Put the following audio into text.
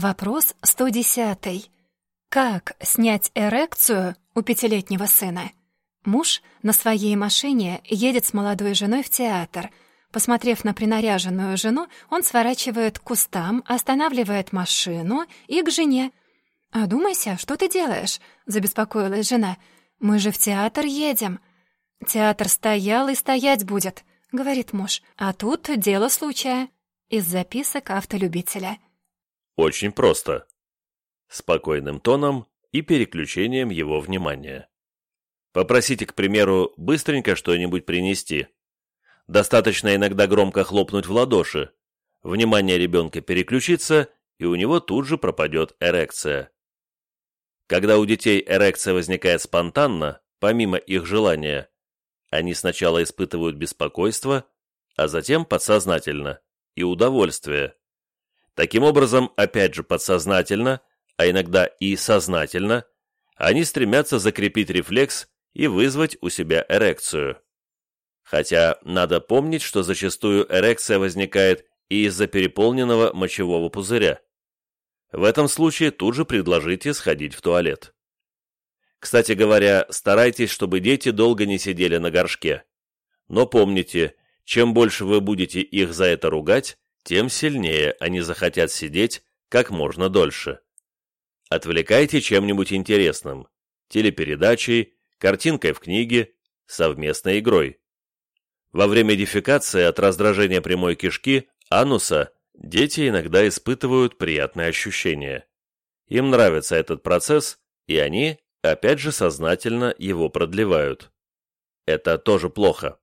Вопрос 110. Как снять эрекцию у пятилетнего сына? Муж на своей машине едет с молодой женой в театр. Посмотрев на принаряженную жену, он сворачивает к кустам, останавливает машину и к жене. «Одумайся, что ты делаешь?» — забеспокоилась жена. «Мы же в театр едем». «Театр стоял и стоять будет», — говорит муж. «А тут дело случая». Из записок автолюбителя. Очень просто. Спокойным тоном и переключением его внимания. Попросите, к примеру, быстренько что-нибудь принести. Достаточно иногда громко хлопнуть в ладоши. Внимание ребенка переключится, и у него тут же пропадет эрекция. Когда у детей эрекция возникает спонтанно, помимо их желания, они сначала испытывают беспокойство, а затем подсознательно и удовольствие. Таким образом, опять же подсознательно, а иногда и сознательно, они стремятся закрепить рефлекс и вызвать у себя эрекцию. Хотя надо помнить, что зачастую эрекция возникает и из-за переполненного мочевого пузыря. В этом случае тут же предложите сходить в туалет. Кстати говоря, старайтесь, чтобы дети долго не сидели на горшке. Но помните, чем больше вы будете их за это ругать, тем сильнее они захотят сидеть как можно дольше. Отвлекайте чем-нибудь интересным, телепередачей, картинкой в книге, совместной игрой. Во время дефекации от раздражения прямой кишки, ануса, дети иногда испытывают приятные ощущения. Им нравится этот процесс, и они, опять же, сознательно его продлевают. Это тоже плохо.